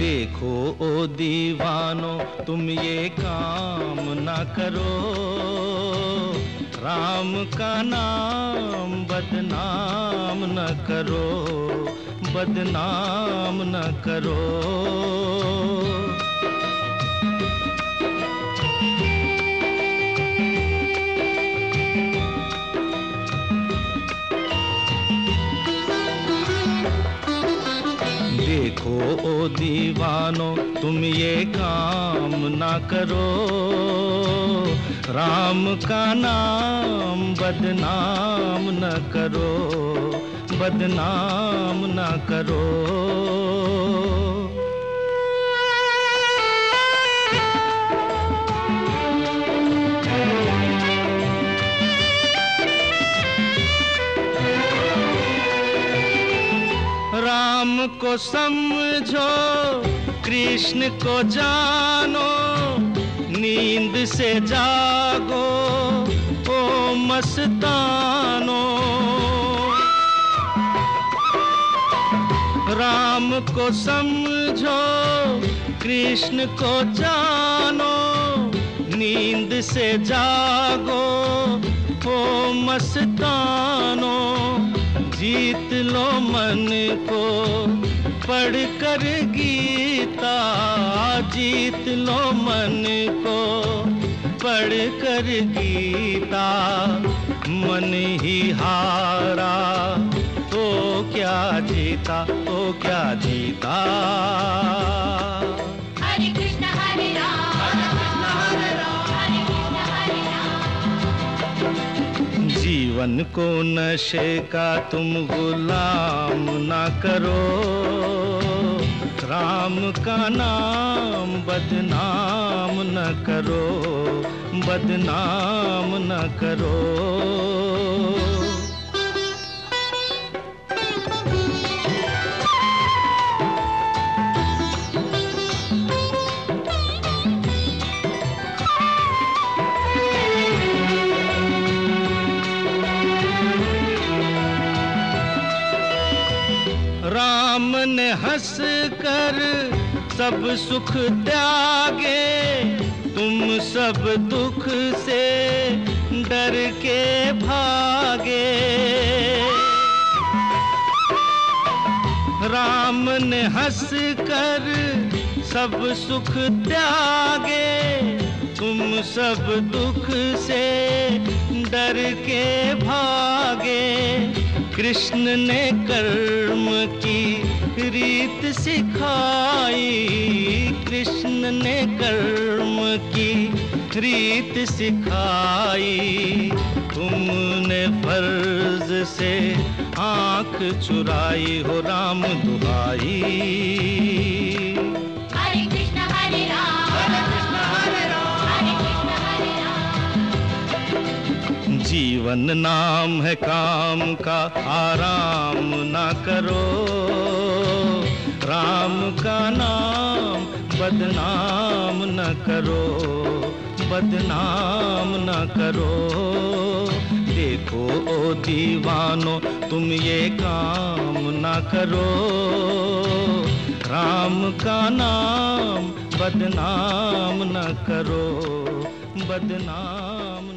देखो, ओ दीवानो, तुम ये काम ना करो। राम का नाम बदनाम न करो, बदनाम न करो। देखो ओ दीवानो, तुम ये काम ना करो। राम का नाम बदनाम न करो, बदनाम न करो। को समझो, कृष्ण को जानो, नींद से जागो, ओ मस्तानो। राम को समझो, कृष्ण को जानो, नींद से जागो, ओ मस्तानो। जीत लो मन को पढ़ कर गीता, जीत लो मन को पढ़ कर गीता, मन ही हारा तो क्या जीता तो क्या जीता। जीवन को नशे का तुम गुलाम ना करो। राम का नाम बदनाम न करो, बदनाम न करो। राम ने हंस कर सब सुख त्यागे। तुम सब दुख से डर के भागे। राम ने हंस कर सब सुख त्यागे। तुम सब दुख से डर के भागे। कृष्ण ने कर्म की रीत सिखाई। कृष्ण ने कर्म की रीत सिखाई। तुमने फ़र्ज़ से आँख चुराई हो राम दुहाई। हरे कृष्ण, हरे राम। जीवन नाम है काम का, आराम ना करो। राम का नाम बदनाम न करो, बदनाम न करो। देखो ओ दीवानो, तुम ये काम ना करो। राम का नाम बदनाम न करो, बदनाम